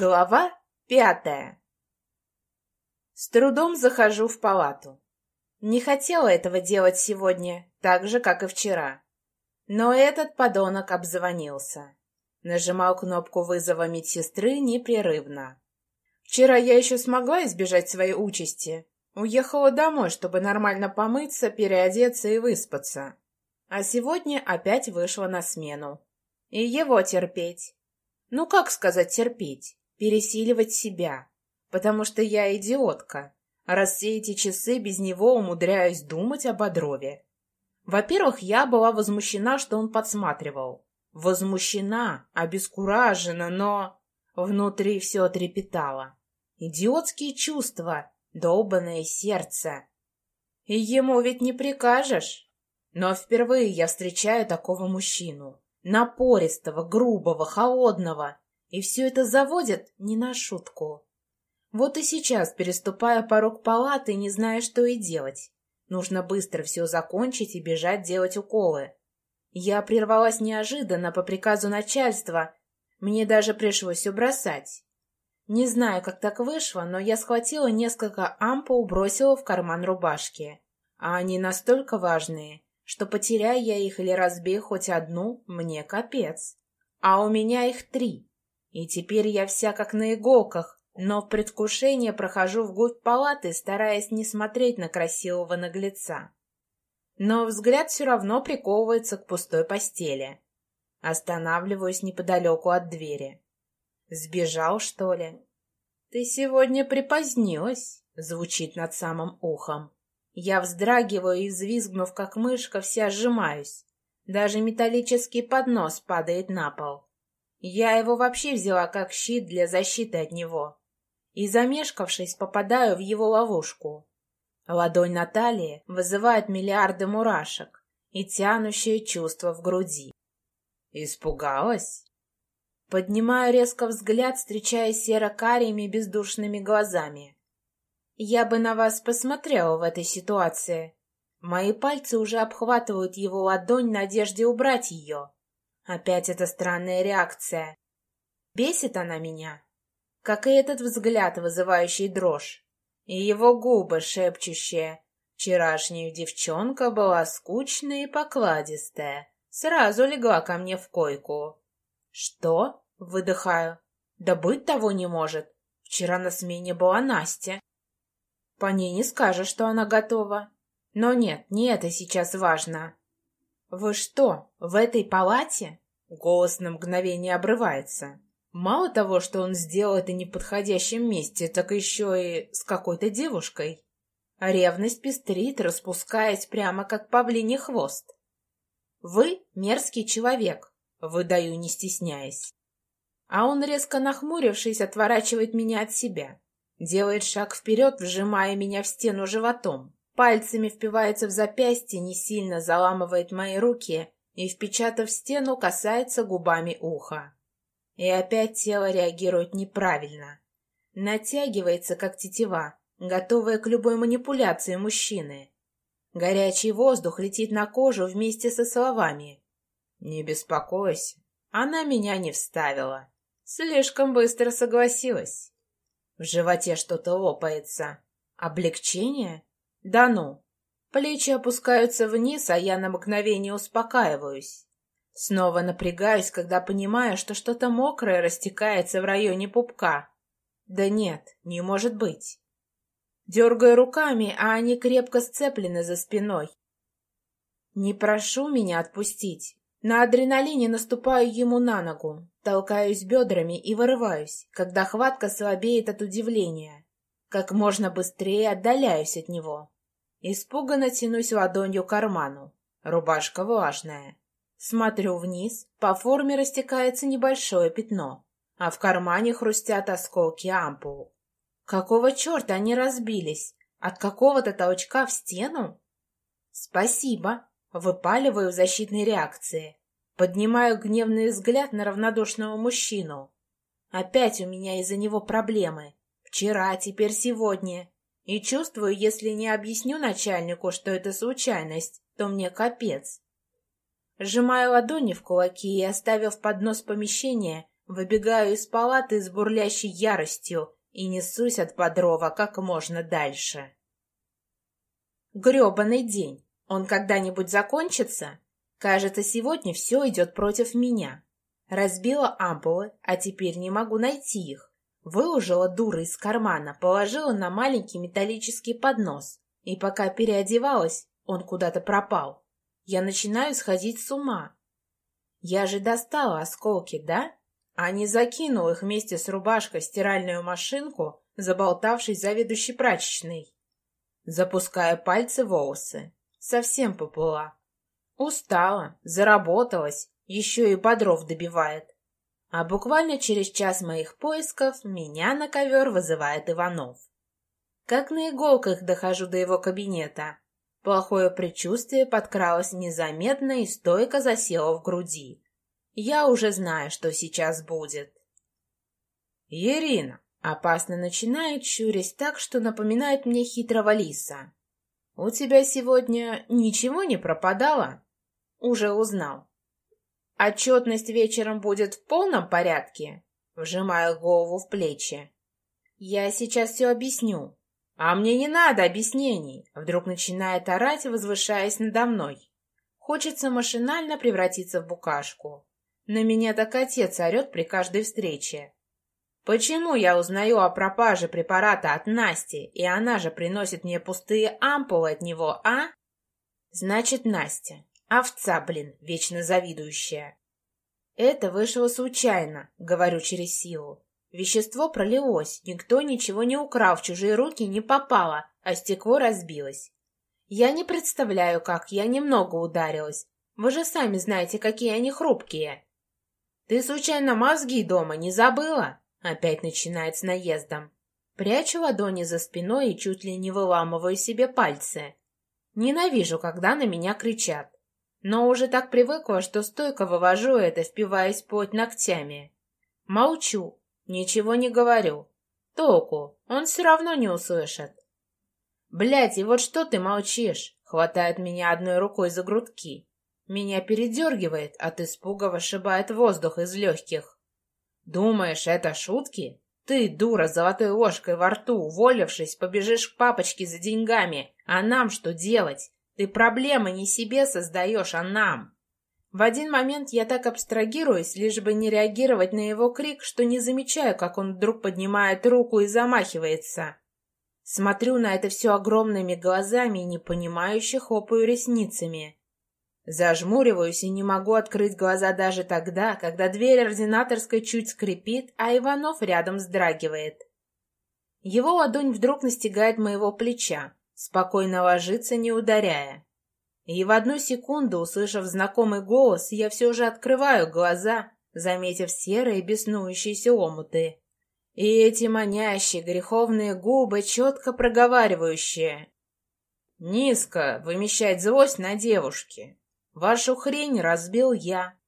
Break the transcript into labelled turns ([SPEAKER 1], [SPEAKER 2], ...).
[SPEAKER 1] Глава пятая С трудом захожу в палату. Не хотела этого делать сегодня, так же, как и вчера. Но этот подонок обзвонился. Нажимал кнопку вызова медсестры непрерывно. Вчера я еще смогла избежать своей участи. Уехала домой, чтобы нормально помыться, переодеться и выспаться. А сегодня опять вышла на смену. И его терпеть. Ну, как сказать терпеть? Пересиливать себя. Потому что я идиотка, раз все эти часы без него умудряюсь думать об Бодрове. Во-первых, я была возмущена, что он подсматривал. Возмущена, обескуражена, но... Внутри все трепетало. Идиотские чувства, долбанное сердце. И ему ведь не прикажешь. Но впервые я встречаю такого мужчину напористого, грубого, холодного. И все это заводит не на шутку. Вот и сейчас, переступая порог палаты, не зная, что и делать. Нужно быстро все закончить и бежать делать уколы. Я прервалась неожиданно по приказу начальства. Мне даже пришлось все бросать. Не знаю, как так вышло, но я схватила несколько ампул, бросила в карман рубашки. А они настолько важные, что потеряя я их или разбей хоть одну, мне капец. А у меня их три. И теперь я вся как на иголках, но в предвкушении прохожу вглубь палаты, стараясь не смотреть на красивого наглеца. Но взгляд все равно приковывается к пустой постели. Останавливаюсь неподалеку от двери. Сбежал, что ли? «Ты сегодня припозднилась», — звучит над самым ухом. Я вздрагиваю и, взвизгнув как мышка, вся сжимаюсь. Даже металлический поднос падает на пол. Я его вообще взяла как щит для защиты от него. И, замешкавшись, попадаю в его ловушку. Ладонь Натальи вызывает миллиарды мурашек и тянущее чувство в груди. Испугалась? Поднимаю резко взгляд, встречая серо-карими бездушными глазами. Я бы на вас посмотрела в этой ситуации. Мои пальцы уже обхватывают его ладонь в надежде убрать ее. Опять эта странная реакция. Бесит она меня, как и этот взгляд, вызывающий дрожь, и его губы, шепчущие. Вчерашняя девчонка была скучная и покладистая. Сразу легла ко мне в койку. «Что?» — выдыхаю. «Да быть того не может. Вчера на смене была Настя». По ней не скажешь, что она готова. Но нет, не это сейчас важно. «Вы что, в этой палате?» Голос на мгновение обрывается. Мало того, что он сделал это не в подходящем месте, так еще и с какой-то девушкой. Ревность пестрит, распускаясь прямо как павлиний хвост. «Вы мерзкий человек», — выдаю, не стесняясь. А он, резко нахмурившись, отворачивает меня от себя. Делает шаг вперед, вжимая меня в стену животом. Пальцами впивается в запястье, не сильно заламывает мои руки и, впечатав стену, касается губами уха. И опять тело реагирует неправильно. Натягивается, как тетива, готовая к любой манипуляции мужчины. Горячий воздух летит на кожу вместе со словами. «Не беспокойся, она меня не вставила. Слишком быстро согласилась». В животе что-то лопается. Облегчение? Да ну. Плечи опускаются вниз, а я на мгновение успокаиваюсь. Снова напрягаюсь, когда понимаю, что что-то мокрое растекается в районе пупка. Да нет, не может быть. Дергаю руками, а они крепко сцеплены за спиной. Не прошу меня отпустить. На адреналине наступаю ему на ногу, толкаюсь бедрами и вырываюсь, когда хватка слабеет от удивления. Как можно быстрее отдаляюсь от него. Испуганно тянусь ладонью к карману. Рубашка влажная. Смотрю вниз, по форме растекается небольшое пятно, а в кармане хрустят осколки ампул. Какого черта они разбились? От какого-то толчка в стену? Спасибо. Выпаливаю защитной реакции. Поднимаю гневный взгляд на равнодушного мужчину. Опять у меня из-за него проблемы. Вчера, теперь сегодня. И чувствую, если не объясню начальнику, что это случайность, то мне капец. Сжимаю ладони в кулаки и, оставив поднос помещения, выбегаю из палаты с бурлящей яростью и несусь от Бодрова как можно дальше. Грёбаный день. Он когда-нибудь закончится? Кажется, сегодня все идет против меня. Разбила ампулы, а теперь не могу найти их. Выложила дуры из кармана, положила на маленький металлический поднос. И пока переодевалась, он куда-то пропал. Я начинаю сходить с ума. Я же достала осколки, да? А не закинул их вместе с рубашкой в стиральную машинку, заболтавшись заведующей прачечной. Запуская пальцы волосы. Совсем поплыла. Устала, заработалась, еще и Бодров добивает. А буквально через час моих поисков меня на ковер вызывает Иванов. Как на иголках дохожу до его кабинета. Плохое предчувствие подкралось незаметно и стойко засело в груди. Я уже знаю, что сейчас будет. «Ирина!» — опасно начинает, щурясь так, что напоминает мне хитрого лиса. «У тебя сегодня ничего не пропадало?» «Уже узнал». «Отчетность вечером будет в полном порядке?» Вжимаю голову в плечи. «Я сейчас все объясню. «А мне не надо объяснений!» Вдруг начинает орать, возвышаясь надо мной. Хочется машинально превратиться в букашку. На меня так отец орет при каждой встрече. Почему я узнаю о пропаже препарата от Насти, и она же приносит мне пустые ампулы от него, а? Значит, Настя. Овца, блин, вечно завидующая. Это вышло случайно, говорю через силу. Вещество пролилось, никто ничего не украл, в чужие руки не попало, а стекло разбилось. Я не представляю, как я немного ударилась. Вы же сами знаете, какие они хрупкие. Ты случайно мозги дома не забыла? Опять начинает с наездом. Прячу ладони за спиной и чуть ли не выламываю себе пальцы. Ненавижу, когда на меня кричат. Но уже так привыкла, что стойко вывожу это, впиваясь плоть ногтями. Молчу, Ничего не говорю. Толку, он все равно не услышит. Блять, и вот что ты молчишь? Хватает меня одной рукой за грудки. Меня передергивает, от испуга вышибает воздух из легких. Думаешь, это шутки? Ты, дура, с золотой ложкой во рту, уволившись, побежишь к папочке за деньгами. А нам что делать? Ты проблемы не себе создаешь, а нам. В один момент я так абстрагируюсь, лишь бы не реагировать на его крик, что не замечаю, как он вдруг поднимает руку и замахивается. Смотрю на это все огромными глазами и непонимающе хлопаю ресницами. Зажмуриваюсь и не могу открыть глаза даже тогда, когда дверь ординаторской чуть скрипит, а Иванов рядом вздрагивает. Его ладонь вдруг настигает моего плеча, спокойно ложится, не ударяя. И в одну секунду, услышав знакомый голос, я все же открываю глаза, заметив серые беснующиеся омуты. И эти манящие греховные губы, четко проговаривающие. Низко вымещать злость на девушке. Вашу хрень разбил я.